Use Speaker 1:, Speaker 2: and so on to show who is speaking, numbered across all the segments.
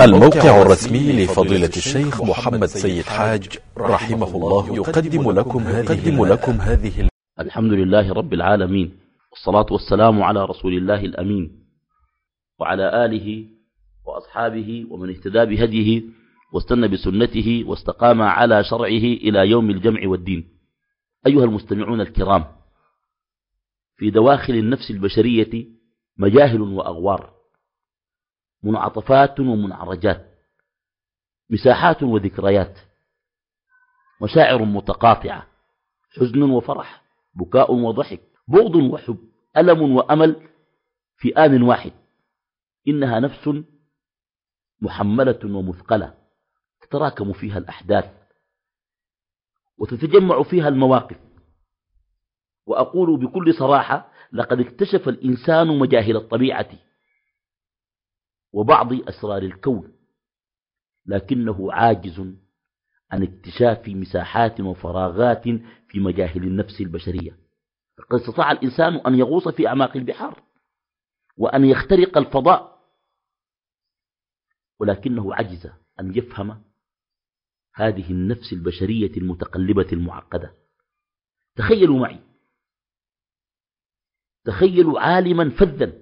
Speaker 1: الموقع الرسمي لفضيلة الشيخ محمد سيد حاج رحمه الله يقدم لكم هذه, لكم هذه
Speaker 2: الحمد لله رب العالمين والصلاة والسلام على رسول الله الأمين وعلى آله وأصحابه ومن اهتدى بهديه واستنى بسنته واستقام على شرعه إلى يوم الجمع والدين. أيها المستمعون الكرام في دواخل النفس البشرية مجاهل وأغوار. منعطفات ومنعرجات مساحات وذكريات مشاعر متقاطعة حزن وفرح بكاء وضحك بغض وحب ألم وأمل في آن واحد إنها نفس محملة ومثقلة تتراكم فيها الأحداث وتتجمع فيها المواقف. وأقول بكل صراحة لقد اكتشف الإنسان مجاهل الطبيعة وبعض أسرار الكون لكنه عاجز عن اكتشاف مساحات وفراغات في مجاهل النفس البشرية. قد استطاع الإنسان أن يغوص في أعماق البحار وأن يخترق الفضاء ولكنه عجز أن يفهم هذه النفس البشرية المتقلبة المعقدة. تخيلوا معي تخيلوا عالما فذا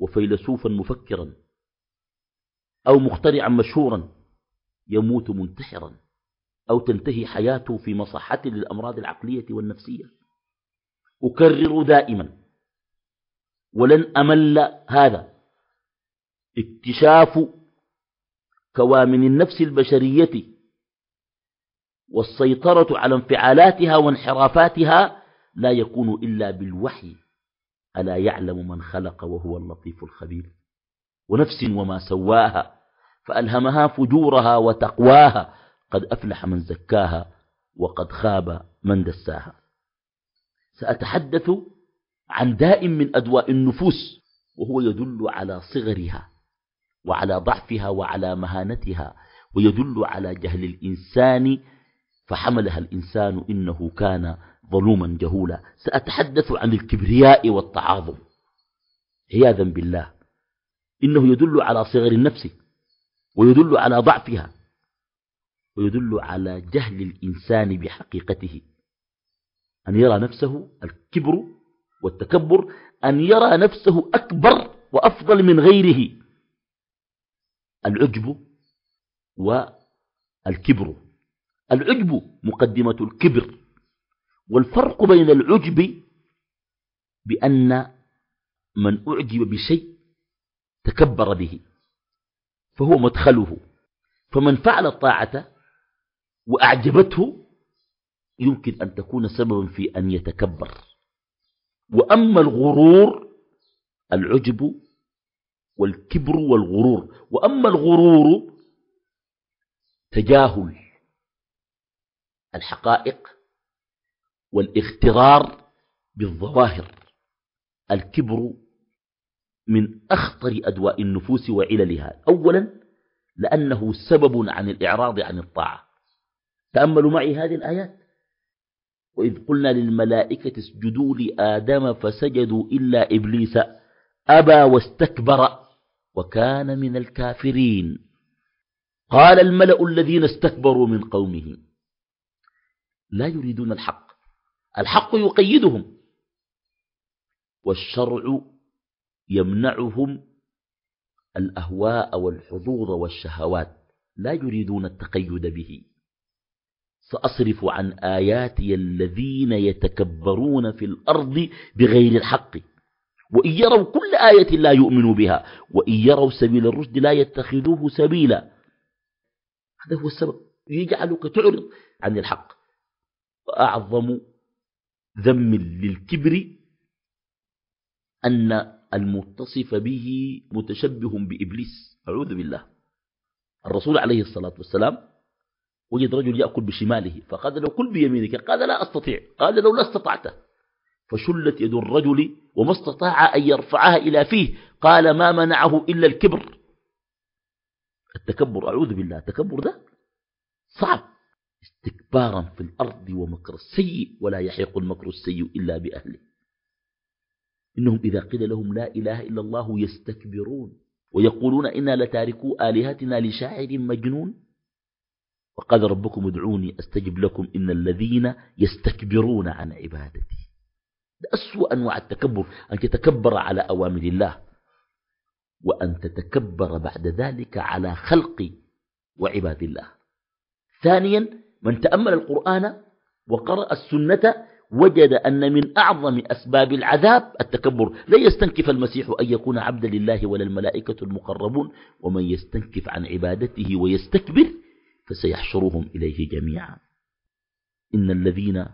Speaker 2: وفيلسوفا مفكرا أو مخترعا مشهورا يموت منتحرا أو تنتهي حياته في مصحة للأمراض العقلية والنفسية. أكرر دائما ولن أمل هذا. اكتشاف كوامن النفس البشرية والسيطرة على انفعالاتها وانحرافاتها لا يكون إلا بالوحي. ألا يعلم من خلق وهو اللطيف الخبير؟ ونفس وما سواها فألهمها فجورها وتقواها قد أفلح من زكاها وقد خاب من دساها. سأتحدث عن داء من أدواء النفوس وهو يدل على صغرها وعلى ضعفها وعلى مهانتها ويدل على جهل الإنسان فحملها الإنسان إنه كان ظلوما جهولا سأتحدث عن الكبرياء والتعاظم. عياذا بالله. إنه يدل على صغر النفس ويدل على ضعفها ويدل على جهل الإنسان بحقيقته. أن يرى نفسه الكبر والتكبر أن يرى نفسه أكبر وأفضل من غيره. العجب والكبر. العجب مقدمة الكبر. والفرق بين العجب بأن من أعجب بشيء تكبر به فهو مدخله. فمن فعل الطاعة وأعجبته يمكن أن تكون سببا في أن يتكبر. وأما الغرور العجب والكبر والغرور. وأما الغرور تجاهل الحقائق والاغترار بالظواهر. الكبر من أخطر أدواء النفوس وعللها. أولا لأنه سبب عن الإعراض عن الطاعة. تأملوا معي هذه الآيات. وإذ قلنا للملائكة اسجدوا لآدم فسجدوا إلا إبليس أبى واستكبر وكان من الكافرين. قال الملأ الذين استكبروا من قومه لا يريدون الحق. الحق يقيدهم والشرع يمنعهم الأهواء والحظوظ والشهوات لا يريدون التقيد به. سأصرف عن آياتي الذين يتكبرون في الأرض بغير الحق وإن يروا كل آية لا يؤمنوا بها وإن يروا سبيل الرشد لا يتخذوه سبيلا. هذا هو السبب. يجعلك تعرض عن الحق. وأعظم ذم للكبر أن المتصف به متشبه بإبليس. أعوذ بالله. الرسول عليه الصلاة والسلام وجد رجل يأكل بشماله فقال له كل بيمينك. قال لا أستطيع. قال لو لا استطعت. فشلت يد الرجل وما استطاع أن يرفعها إلى فيه. قال ما منعه إلا الكبر. التكبر أعوذ بالله. التكبر ده صعب. استكبارا في الأرض ومكر السيء ولا يحيق المكر السيء إلا بأهله. إنهم إذا قيل لهم لا إله إلا الله يستكبرون ويقولون إنا لتاركو آلهتنا لشاعر مجنون. وقال ربكم ادعوني أستجب لكم إن الذين يستكبرون عن عبادتي. ده أسوأ أنواع التكبر أن تتكبر على أوامر الله وأن تتكبر بعد ذلك على خلق وعباد الله. ثانيا من تأمل القرآن وقرأ السنة وجد أن من أعظم أسباب العذاب التكبر. لا يستنكف المسيح أن يكون عبدا لله ولا الملائكة المقربون. ومن يستنكف عن عبادته ويستكبر فسيحشرهم إليه جميعا. إن الذين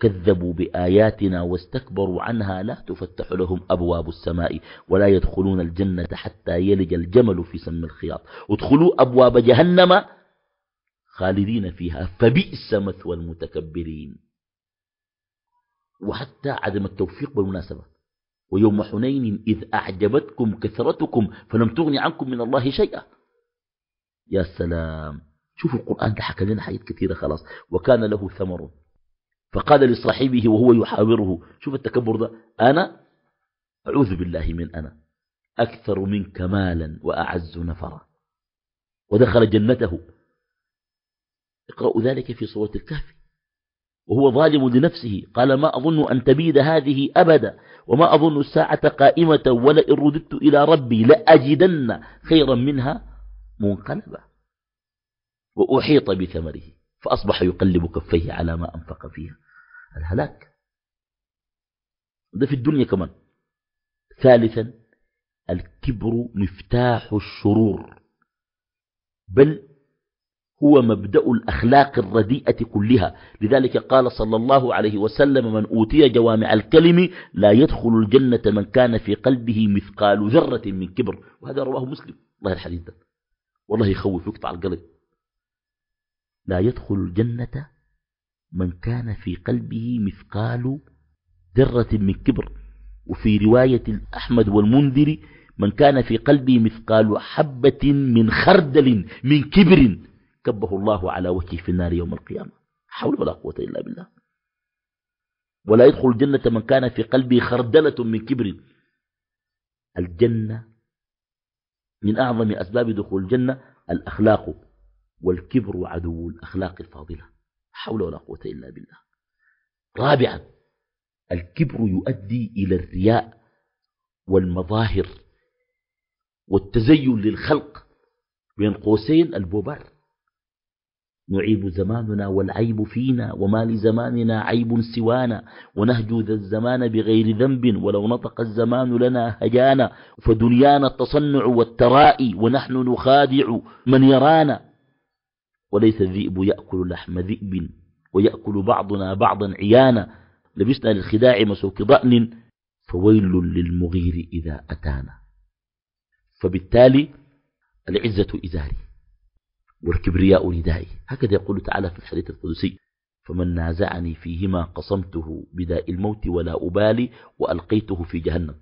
Speaker 2: كذبوا بآياتنا واستكبروا عنها لا تفتح لهم أبواب السماء ولا يدخلون الجنة حتى يلج الجمل في سم الخياط. ادخلوا أبواب جهنم خالدين فيها فبئس مثوى المتكبرين. وحتى عدم التوفيق بالمناسبة. ويوم حنين إذ أعجبتكم كثرتكم فلم تغن عنكم من الله شيئا. يا سلام. شوفوا القرآن ده حكى لنا حاجات كثيرة خلاص. وكان له ثمر. فقال لصاحبه وهو يحاوره شوف التكبر ده. أنا؟ أعوذ بالله من أنا. أكثر منك مالا وأعز نفرا. ودخل جنته. اقرأوا ذلك في سورة الكهف. وهو ظالم لنفسه. قال ما أظن أن تبيد هذه أبدا. وما أظن الساعة قائمة ولئن رددت إلى ربي لأجدن خيرا منها منقلبا. وأحيط بثمره. فأصبح يقلب كفيه على ما أنفق فيها. الهلاك. ده في الدنيا كمان. ثالثا الكبر مفتاح الشرور. بل هو مبدأ الأخلاق الرديئة كلها. لذلك قال صلى الله عليه وسلم من أوتي جوامع الكلم لا يدخل الجنة من كان في قلبه مثقال ذرة من كبر. وهذا رواه مسلم. الله الحديث ده. والله يخوف يقطع القلب لا يدخل الجنة من كان في قلبه مثقال ذرة من كبر. وفي رواية أحمد والمنذر من كان في قلبه مثقال حبة من خردل من كبر. كبه الله على وجهه في النار يوم القيامة. حول ولا قوة إلا بالله. ولا يدخل الجنة من كان في قلبه خردلة من كبر. الجنة من أعظم أسباب دخول الجنة الأخلاق والكبر عدو الأخلاق الفاضلة. حول ولا قوة إلا بالله. رابعا الكبر يؤدي إلى الرياء والمظاهر والتزين للخلق. بين قوسين البوبار. نعيب زماننا والعيب فينا وما لزماننا عيب سوانا ونهجو ذا الزمان بغير ذنب ولو نطق الزمان لنا هجانا فدنيانا التصنع والترائي ونحن نخادع من يرانا وليس الذئب يأكل لحم ذئب ويأكل بعضنا بعضا عيانا لبسنا للخداع مسوك ضأن فويل للمغير إذا أتانا فبالتالي العزة إزاري والكبرياء ردائي هكذا يقول تعالى في الحديث القدسي. فمن نازعني فيهما قصمته بداء الموت ولا أبالي وألقيته في جهنم.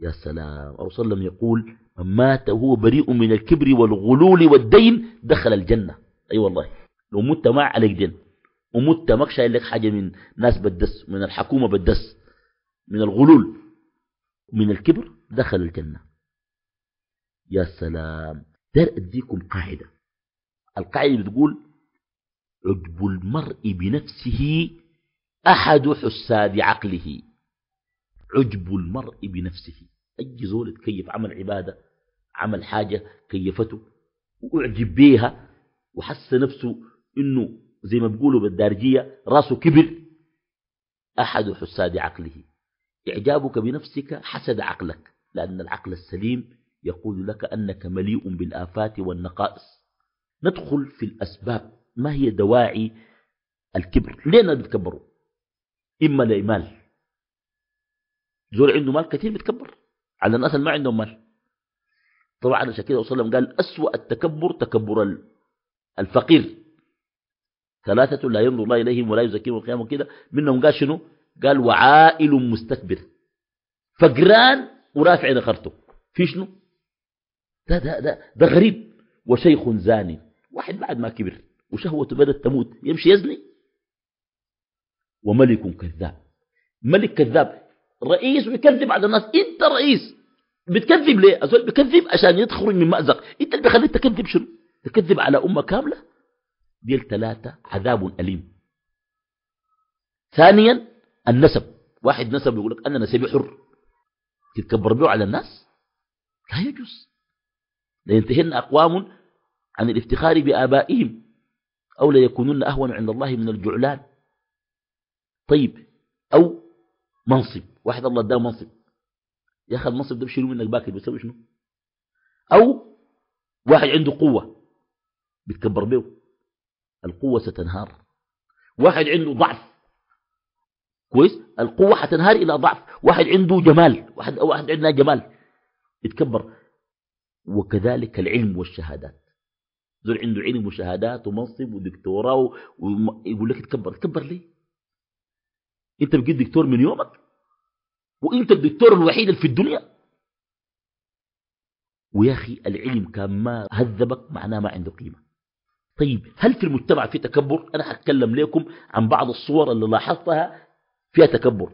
Speaker 2: يا سلام. الرسول صلى الله يقول من مات وهو بريء من الكبر والغلول والدين دخل الجنة. أي أيوة والله. لو مت ما عليك دين. ومت ما شايل لك حاجة من ناس بدس من الحكومة بدس من الغلول. من الكبر دخل الجنة. يا سلام. دار أديكم قاعدة. القاعدة بتقول عجب المرء بنفسه أحد حساد عقله. عجب المرء بنفسه. أي زول تكيف عمل عبادة عمل حاجة كيفته وأعجب بيها وحس نفسه إنه زي ما بيقولوا بالدارجية راسه كبر أحد حساد عقله. إعجابك بنفسك حسد عقلك لأن العقل السليم يقول لك أنك مليء بالآفات والنقائص. ندخل في الأسباب. ما هي دواعي الكبر؟ ليه نتكبروا إما لإمال زول عنده مال كثير بيتكبر على الناس اللي ما عندهم مال. طبعا عشان كده وسلم قال أسوأ التكبر تكبر الفقير. ثلاثة لا ينظر الله إليهم ولا يزكيهم القيامة كده منهم قال شنو؟ قال وعائل مستكبر. فقران ورافع ذخرته في شنو؟ ده, ده, ده, ده غريب. وشيخ زاني. واحد بعد ما كبر وشهوته بدأت تموت يمشي يزني. وملك كذاب. ملك كذاب. رئيس ويكذب على الناس. انت رئيس بتكذب ليه؟ أزول بكذب عشان يدخل من مأزق. انت اللي بيخليك تكذب شنو؟ تكذب على أمة كاملة؟ دي الثلاثة عذاب أليم. ثانيا النسب. واحد نسب يقول لك أنا نسبي حر. تتكبر به على الناس؟ لا يجوز. لينتهن أقوام عن الافتخار بآبائهم أو ليكونن أهون عند الله من الجعلان. طيب أو منصب واحد الله اداه منصب. يا أخي المنصب ده بشيله منك باكر بيسوي شنو؟ أو واحد عنده قوة بيتكبر به. القوة ستنهار. واحد عنده ضعف كويس؟ القوة حتنهار إلى ضعف. واحد عنده جمال واحد, واحد عندنا جمال يتكبر. وكذلك العلم والشهادات. زول عنده علم وشهادات ومنصب ودكتوراه ويقول لك تكبر تكبر ليه؟ انت بقيت دكتور من يومك؟ وانت الدكتور الوحيد اللي في الدنيا؟ ويا أخي العلم كان ما هذبك معناه ما عنده قيمة. طيب هل في المجتمع في تكبر؟ أنا هتكلم لكم عن بعض الصور اللي لاحظتها فيها تكبر.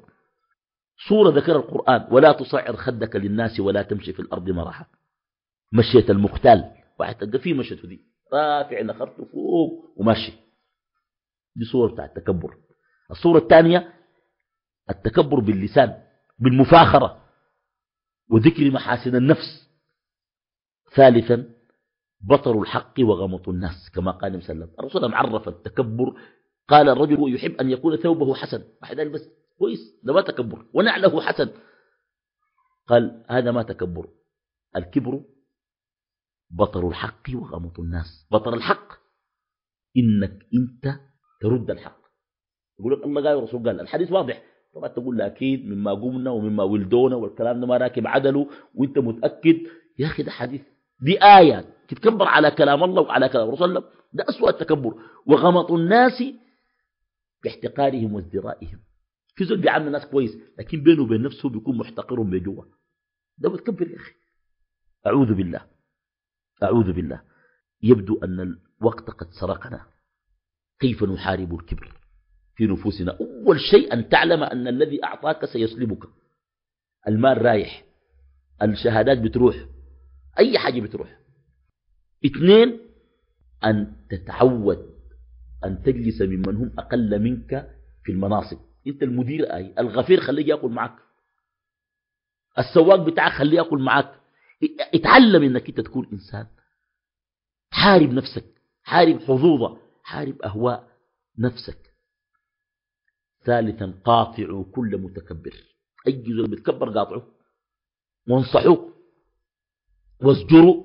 Speaker 2: صورة ذكر القرآن ولا تصعر خدك للناس ولا تمشي في الأرض مرحا مشية المختال واحد تلقى فيه مشيته دي. رافع نخرته فوق وماشي. دي صورة بتاع التكبر الصورة الثانية التكبر باللسان بالمفاخرة وذكر محاسن النفس. ثالثا بطر الحق وغمط الناس كما قال وسلم. الرسول عرف التكبر قال الرجل يحب أن يكون ثوبه حسن. واحد قال بس كويس ده ما تكبر. ونعله حسن. قال هذا ما تكبر. الكبر بطر الحق وغمط الناس. بطر الحق إنك أنت ترد الحق. يقول لك الله قال والرسول قال الحديث واضح. طبعا تقول أكيد مما قمنا ومما ولدونا والكلام ده ما راكب عدله وأنت متأكد. يا أخي ده حديث دي آية تتكبر على كلام الله وعلى كلام الرسول ده أسوأ التكبر. وغمط الناس باحتقارهم وازدرائهم. في زول بيعامل الناس كويس لكن بينه وبين نفسه بيكون محتقر بجوا ده متكبر يا أخي. أعوذ بالله. أعوذ بالله. يبدو أن الوقت قد سرقنا. كيف نحارب الكبر؟ في نفوسنا. أول شيء أن تعلم أن الذي أعطاك سيسلبك. المال رايح. الشهادات بتروح. أي حاجة بتروح. اثنين أن تتعود أن تجلس ممن هم أقل منك في المناصب. أنت المدير أي. الغفير خليه يأكل معك. السواق بتاعك خليه يأكل معك. اتعلم انك انت تكون انسان. حارب نفسك حارب حظوظة حارب اهواء نفسك. ثالثا قاطعوا كل متكبر. أي زول بيتكبر قاطعه وانصحوه. واسجروا.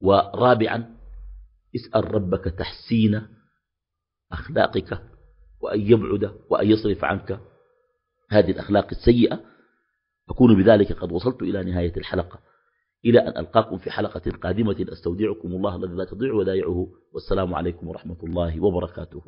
Speaker 2: ورابعا اسأل ربك تحسين أخلاقك وأن يبعد وأن يصرف عنك. هذه الأخلاق السيئة أكون بذلك قد وصلت إلى نهاية الحلقة. إلى أن ألقاكم في حلقة قادمة أستودعكم الله الذي لا تضيع ودائعه والسلام عليكم ورحمة الله وبركاته.